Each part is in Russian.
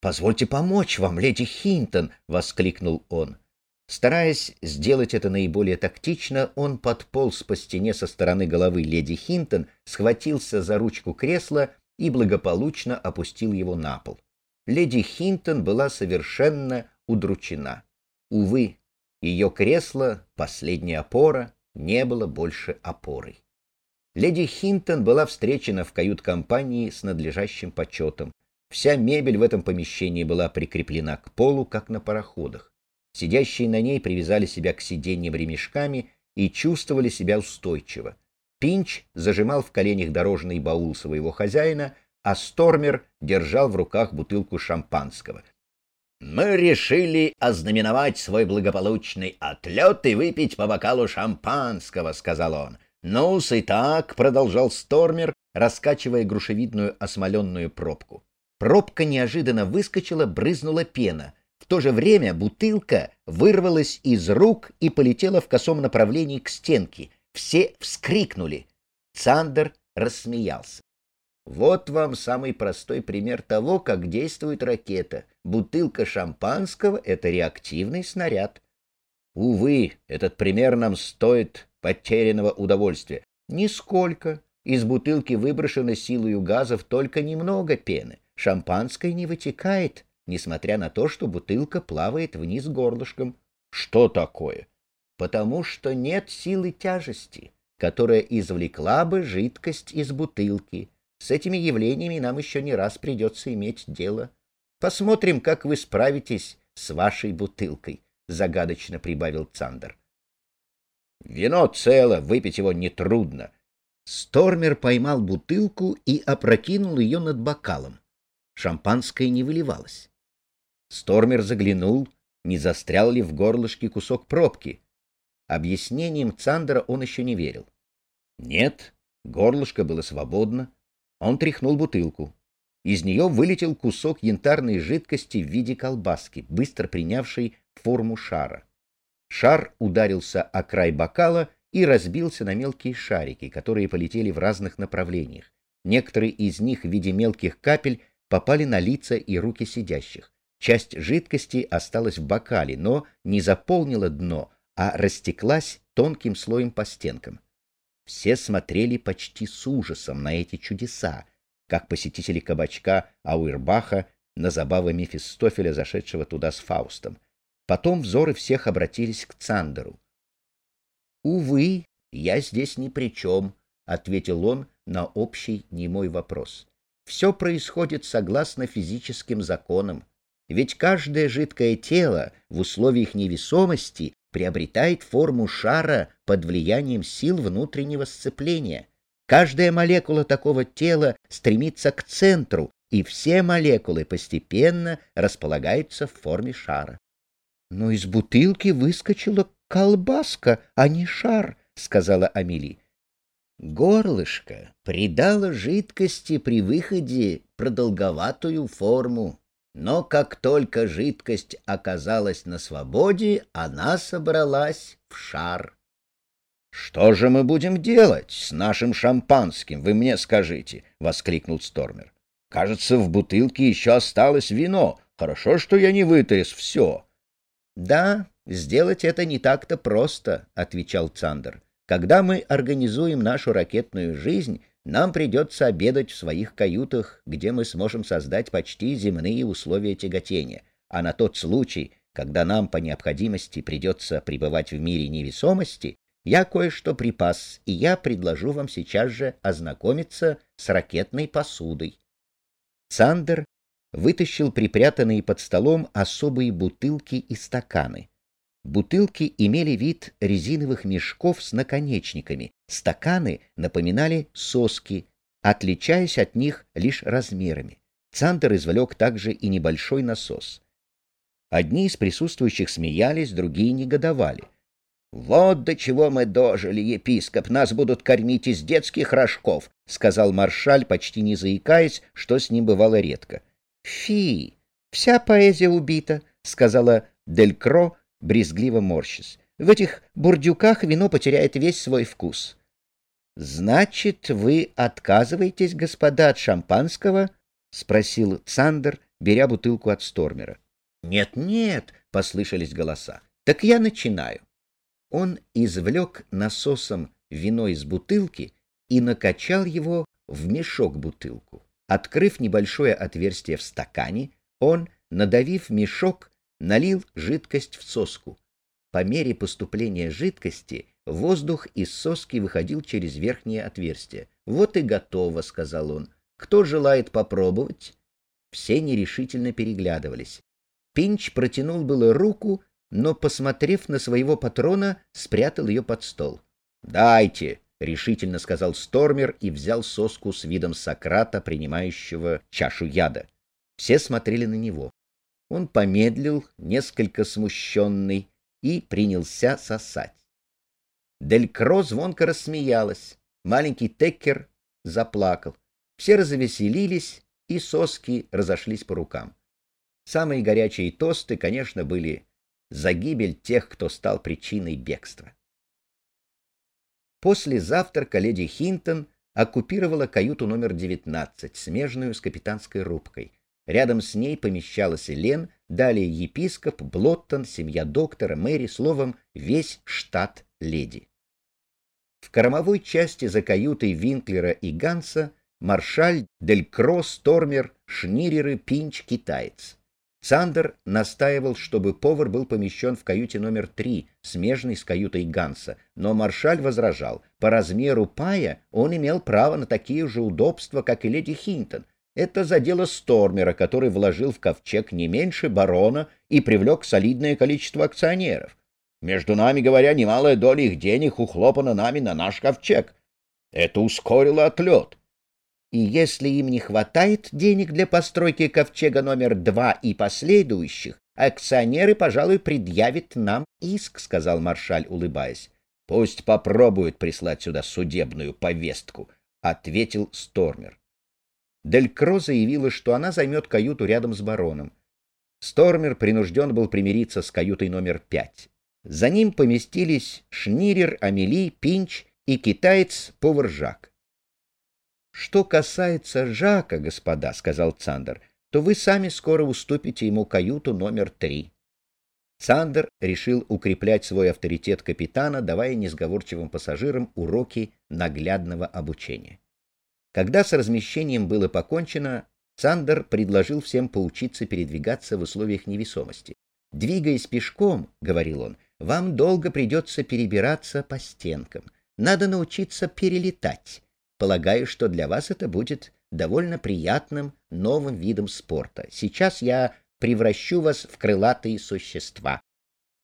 «Позвольте помочь вам, леди Хинтон!» — воскликнул он. Стараясь сделать это наиболее тактично, он подполз по стене со стороны головы леди Хинтон, схватился за ручку кресла и благополучно опустил его на пол. Леди Хинтон была совершенно удручена. Увы, ее кресло, последняя опора, не было больше опорой. Леди Хинтон была встречена в кают-компании с надлежащим почетом. Вся мебель в этом помещении была прикреплена к полу, как на пароходах. Сидящие на ней привязали себя к сиденьям ремешками и чувствовали себя устойчиво. Пинч зажимал в коленях дорожный баул своего хозяина, а Стормер держал в руках бутылку шампанского. «Мы решили ознаменовать свой благополучный отлет и выпить по бокалу шампанского», — сказал он. «Ну-с и так», — продолжал Стормер, раскачивая грушевидную осмоленную пробку. Пробка неожиданно выскочила, брызнула пена. В то же время бутылка вырвалась из рук и полетела в косом направлении к стенке. Все вскрикнули. Цандер рассмеялся. Вот вам самый простой пример того, как действует ракета. Бутылка шампанского — это реактивный снаряд. Увы, этот пример нам стоит потерянного удовольствия. Нисколько. Из бутылки выброшено силою газов только немного пены. Шампанское не вытекает, несмотря на то, что бутылка плавает вниз горлышком. Что такое? Потому что нет силы тяжести, которая извлекла бы жидкость из бутылки. С этими явлениями нам еще не раз придется иметь дело. Посмотрим, как вы справитесь с вашей бутылкой, — загадочно прибавил Цандер. Вино цело, выпить его нетрудно. Стормер поймал бутылку и опрокинул ее над бокалом. Шампанское не выливалось. Стормер заглянул, не застрял ли в горлышке кусок пробки. Объяснением Цандера он еще не верил. Нет, горлышко было свободно, он тряхнул бутылку. Из нее вылетел кусок янтарной жидкости в виде колбаски, быстро принявшей форму шара. Шар ударился о край бокала и разбился на мелкие шарики, которые полетели в разных направлениях. Некоторые из них в виде мелких капель попали на лица и руки сидящих. Часть жидкости осталась в бокале, но не заполнила дно, а растеклась тонким слоем по стенкам. Все смотрели почти с ужасом на эти чудеса, как посетители кабачка Ауэрбаха на забавы Мефистофеля, зашедшего туда с Фаустом. Потом взоры всех обратились к Цандеру. «Увы, я здесь ни при чем», — ответил он на общий немой вопрос. «Все происходит согласно физическим законам. Ведь каждое жидкое тело в условиях невесомости приобретает форму шара под влиянием сил внутреннего сцепления. Каждая молекула такого тела стремится к центру, и все молекулы постепенно располагаются в форме шара. — Но из бутылки выскочила колбаска, а не шар, — сказала Амели. Горлышко придало жидкости при выходе продолговатую форму, но как только жидкость оказалась на свободе, она собралась в шар. — Что же мы будем делать с нашим шампанским, вы мне скажите? — воскликнул Стормер. — Кажется, в бутылке еще осталось вино. Хорошо, что я не вытряс все. — Да, сделать это не так-то просто, — отвечал Цандер. — Когда мы организуем нашу ракетную жизнь, нам придется обедать в своих каютах, где мы сможем создать почти земные условия тяготения, а на тот случай, когда нам по необходимости придется пребывать в мире невесомости, я кое-что припас, и я предложу вам сейчас же ознакомиться с ракетной посудой. Цандер вытащил припрятанные под столом особые бутылки и стаканы. Бутылки имели вид резиновых мешков с наконечниками, стаканы напоминали соски, отличаясь от них лишь размерами. Цандер извлек также и небольшой насос. Одни из присутствующих смеялись, другие негодовали. «Вот до чего мы дожили, епископ, нас будут кормить из детских рожков», — сказал маршаль, почти не заикаясь, что с ним бывало редко. «Фи, вся поэзия убита», — сказала Делькро, брезгливо морщась. В этих бурдюках вино потеряет весь свой вкус. — Значит, вы отказываетесь, господа, от шампанского? — спросил Цандер, беря бутылку от Стормера. «Нет, нет!» — послышались голоса. «Так я начинаю». Он извлек насосом вино из бутылки и накачал его в мешок бутылку. Открыв небольшое отверстие в стакане, он, надавив мешок, налил жидкость в соску. По мере поступления жидкости воздух из соски выходил через верхнее отверстие. «Вот и готово», — сказал он. «Кто желает попробовать?» Все нерешительно переглядывались. Пинч протянул было руку, но, посмотрев на своего патрона, спрятал ее под стол. «Дайте!» — решительно сказал Стормер и взял соску с видом Сократа, принимающего чашу яда. Все смотрели на него. Он помедлил, несколько смущенный, и принялся сосать. Дель Кро звонко рассмеялась. Маленький Теккер заплакал. Все развеселились, и соски разошлись по рукам. Самые горячие тосты, конечно, были за гибель тех, кто стал причиной бегства. После завтрака леди Хинтон оккупировала каюту номер 19, смежную с капитанской рубкой. Рядом с ней помещалась Лен, далее епископ, Блоттон, семья доктора, Мэри, словом, весь штат леди. В кормовой части за каютой Винклера и Ганса маршаль, Делькро, Стормер, Шниреры, Пинч, китаец. Сандер настаивал, чтобы повар был помещен в каюте номер три, смежной с каютой Ганса, но маршаль возражал. По размеру пая он имел право на такие же удобства, как и леди Хинтон. Это задело Стормера, который вложил в ковчег не меньше барона и привлек солидное количество акционеров. Между нами говоря, немалая доля их денег ухлопана нами на наш ковчег. Это ускорило отлет. И если им не хватает денег для постройки ковчега номер два и последующих, акционеры, пожалуй, предъявят нам иск, — сказал маршаль, улыбаясь. — Пусть попробуют прислать сюда судебную повестку, — ответил Стормер. Дель Кро заявила, что она займет каюту рядом с бароном. Стормер принужден был примириться с каютой номер пять. За ним поместились Шнирер, Амели, Пинч и китаец-повар Жак. Что касается Жака, господа, сказал Цандер, то вы сами скоро уступите ему каюту номер три. Цандер решил укреплять свой авторитет капитана, давая несговорчивым пассажирам уроки наглядного обучения. Когда с размещением было покончено, Цандер предложил всем поучиться передвигаться в условиях невесомости. «Двигаясь пешком, — говорил он, — вам долго придется перебираться по стенкам. Надо научиться перелетать. Полагаю, что для вас это будет довольно приятным новым видом спорта. Сейчас я превращу вас в крылатые существа.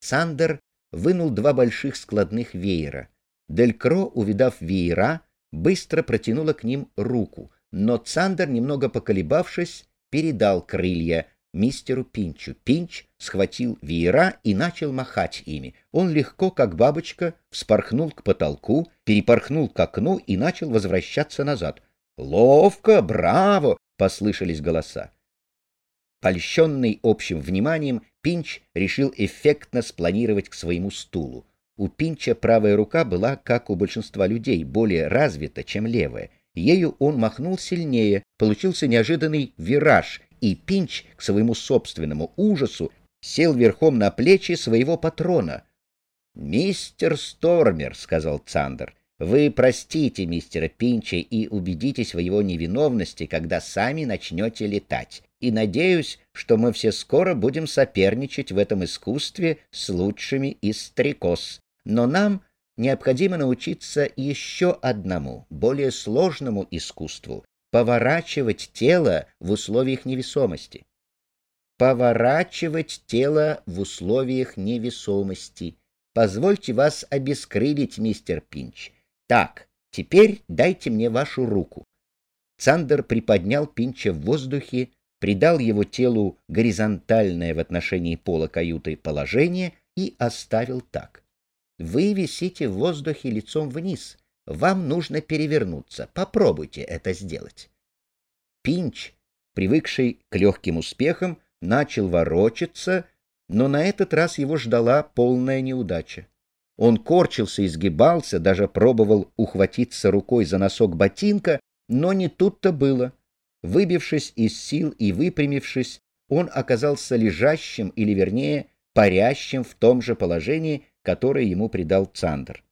Сандер вынул два больших складных веера. Делькро, увидав веера, быстро протянула к ним руку, но Цандер, немного поколебавшись, передал крылья мистеру Пинчу. Пинч схватил веера и начал махать ими. Он легко, как бабочка, вспорхнул к потолку, перепорхнул к окну и начал возвращаться назад. «Ловко! Браво!» — послышались голоса. Польщенный общим вниманием, Пинч решил эффектно спланировать к своему стулу. У Пинча правая рука была, как у большинства людей, более развита, чем левая. Ею он махнул сильнее, получился неожиданный вираж, и Пинч, к своему собственному ужасу, сел верхом на плечи своего патрона. «Мистер Стормер», — сказал Цандер, — «вы простите мистера Пинча и убедитесь в его невиновности, когда сами начнете летать, и надеюсь, что мы все скоро будем соперничать в этом искусстве с лучшими из стрекоз. Но нам необходимо научиться еще одному, более сложному искусству поворачивать тело в условиях невесомости. Поворачивать тело в условиях невесомости. Позвольте вас обескрылить, мистер Пинч. Так, теперь дайте мне вашу руку. Цандер приподнял Пинча в воздухе, придал его телу горизонтальное в отношении пола каюты положение и оставил так. Вы висите в воздухе лицом вниз — вам нужно перевернуться. Попробуйте это сделать. Пинч, привыкший к легким успехам, начал ворочаться, но на этот раз его ждала полная неудача. Он корчился и сгибался, даже пробовал ухватиться рукой за носок ботинка, но не тут-то было. Выбившись из сил и выпрямившись, он оказался лежащим, или вернее, парящим в том же положении, которое ему придал Цандер.